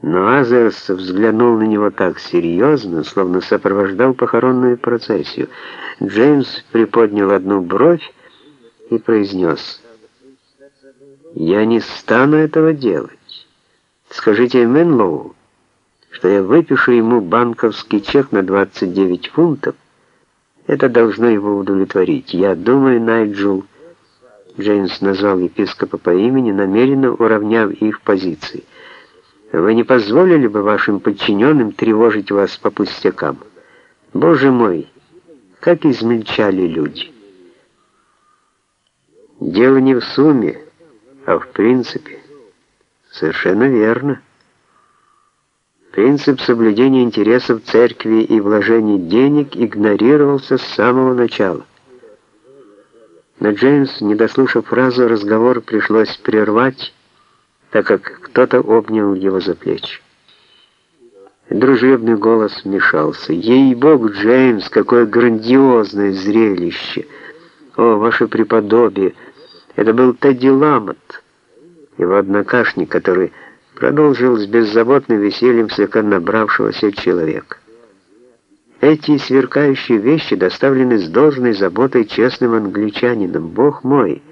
Но Азерс взглянул на него так серьезно, словно сопровождал похоронную процессию. Джеймс приподнял одну бровь и произнес, «Я не стану этого делать. Скажите Менлоу, что я выпишу ему банковский чек на 29 фунтов. Это должно его удовлетворить. Я думаю, Найджел...» Джеймс назвал епископа по имени, намеренно уравняв их позиции. Вы не позволили бы вашим подчиненным тревожить вас по пустякам? Боже мой, как измельчали люди! Дело не в сумме, а в принципе. Совершенно верно. Принцип соблюдения интересов церкви и вложения денег игнорировался с самого начала. Но Джеймс, не дослушав фразу, разговор пришлось прервать, так как кто-то обнял его за плечи. Дружебный голос вмешался. «Ей-богу, Джеймс, какое грандиозное зрелище! О, ваше преподобие! Это был Тедди Ламот, его однокашник, который продолжил с беззаботным весельем слегка набравшегося человека. Эти сверкающие вещи доставлены с должной заботой честным англичанином. Бог мой!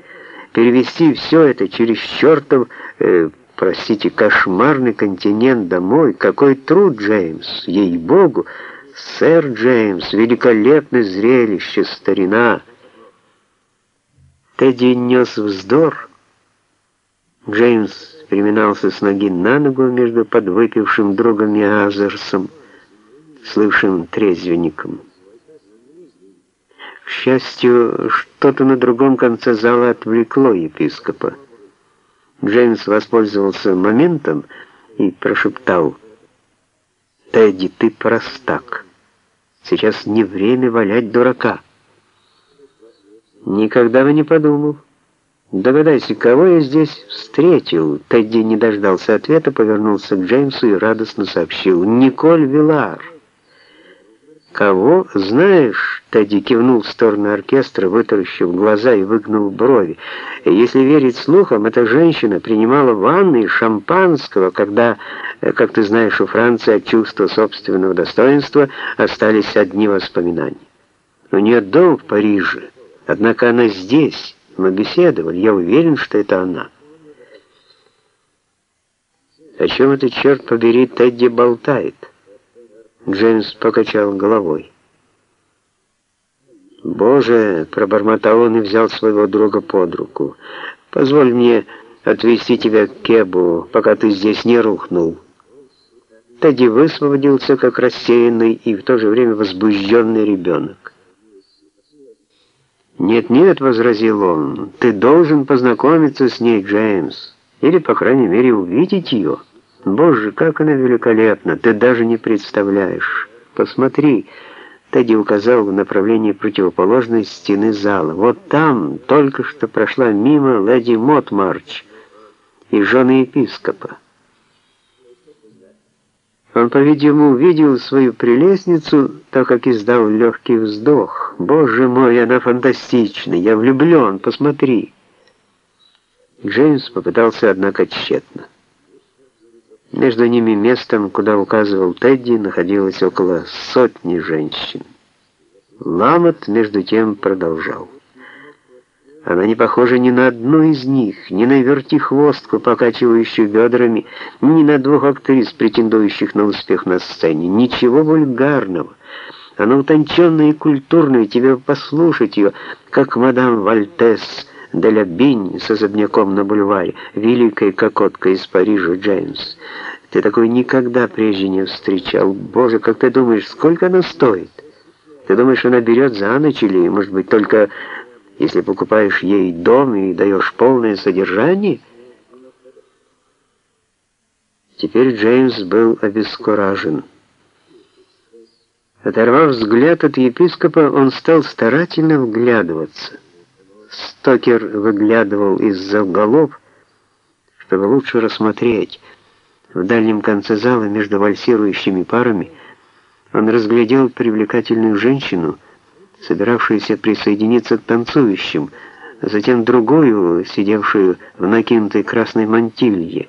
Перевести все это через чертов... Э, простите, кошмарный континент домой. Какой труд, Джеймс, ей-богу! Сэр Джеймс, великолепное зрелище, старина! Тедди нес вздор. Джеймс переминался с ноги на ногу между подвыпившим другом и Азерсом, слывшим трезвенником. К счастью, что-то на другом конце зала отвлекло епископа. Джеймс воспользовался моментом и прошептал, «Тедди, ты простак. Сейчас не время валять дурака». «Никогда бы не подумал. Догадайся, кого я здесь встретил?» Тедди не дождался ответа, повернулся к Джеймсу и радостно сообщил, «Николь Вилар». «Кого? Знаешь?» — Тедди кивнул в сторону оркестра, вытаращив глаза и выгнул брови. «Если верить слухам, эта женщина принимала ванны из шампанского, когда, э, как ты знаешь, у Франции от чувства собственного достоинства остались одни воспоминания. У нее дом в Париже, однако она здесь. Мы беседовали, я уверен, что это она». «О чем это, черт побери, Тедди болтает?» Джеймс покачал головой. «Боже!» — пробормотал он и взял своего друга под руку. «Позволь мне отвезти тебя к Кебу, пока ты здесь не рухнул». Тедди высвободился, как рассеянный и в то же время возбужденный ребенок. «Нет-нет», — возразил он, — «ты должен познакомиться с ней, Джеймс, или, по крайней мере, увидеть ее». Боже, как она великолепна, ты даже не представляешь. Посмотри, Тедди указал в направлении противоположной стены зала. Вот там только что прошла мимо леди Мотмарч и жены епископа. Он, по-видимому, увидел свою прелестницу, так как издал легкий вздох. «Боже мой, она фантастична! Я влюблен! Посмотри!» Джеймс попытался, однако, тщетно. Между ними местом, куда указывал Тедди, находилось около сотни женщин. Ламот, между тем, продолжал. Она не похожа ни на одну из них, ни на вертихвостку, покачивающую бедрами, ни на двух актрис, претендующих на успех на сцене. Ничего вульгарного. Она утонченная и культурная, тебе послушать ее, как мадам Вальтес де ля Бинь с особняком на бульваре, великая кокотка из Парижа Джеймс. Ты такой никогда прежде не встречал. Боже, как ты думаешь, сколько она стоит? Ты думаешь, она берет за ночь или, может быть, только если покупаешь ей дом и даешь полное содержание? Теперь Джеймс был обескуражен. Оторвав взгляд от епископа, он стал старательно вглядываться. Стокер выглядывал из-за голов, чтобы лучше рассмотреть. В дальнем конце зала между вальсирующими парами он разглядел привлекательную женщину, собиравшуюся присоединиться к танцующим, а затем другую, сидевшую в накинутой красной мантилье.